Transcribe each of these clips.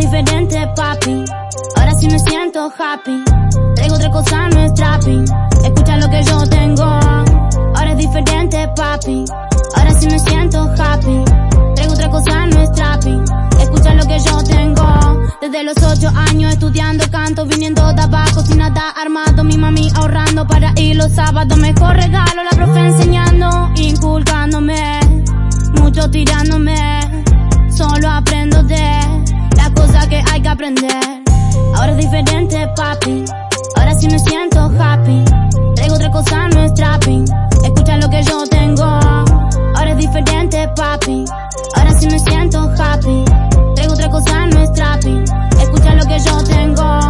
diferente, papi. Ahora sí me siento happy. Traigo otra cosa, no es trapping. Escucha lo que yo tengo. Ahora es diferente, papi. Ahora sí me siento happy. Traigo otra cosa, no es trapping. Escucha lo que yo tengo. Desde los ocho años estudiando canto, viniendo de abajo sin nada armado. Mi mami ahorrando para ir los sábados. Mejor regalo, la profe enseñando, Ahora es diferente, papi. Ahora sí me siento happy. Traigo otra cosa, no es trapping. Escucha lo que yo tengo. Ahora es diferente, papi. Ahora sí me siento happy. Traigo otra cosa, no es trapping. Escucha lo que yo tengo.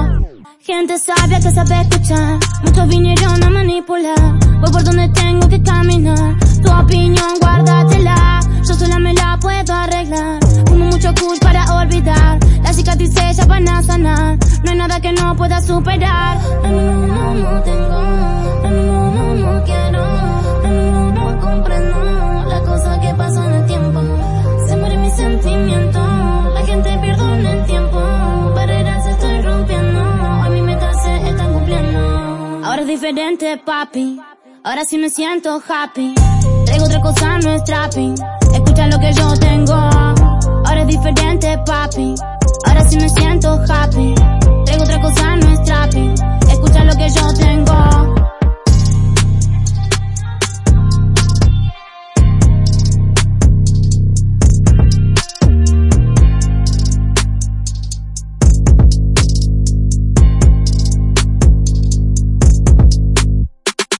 Gente sabia que sabe escuchar. Muchos vinieron a manipular. Voy por donde tengo que caminar. Nada que no pueda superar. Ay, no, no, no tengo. Ay, no, no, no quiero. Ay, no, no comprendo las cosas que pasan en el tiempo. Se mueren mis sentimientos. La gente pierde el tiempo. Barreras estoy rompiendo. A mí me casé, están cumpliendo. Ahora es diferente, papi. Ahora sí me siento happy. Traigo otra cosa, no es trapping. Escucha lo que yo tengo.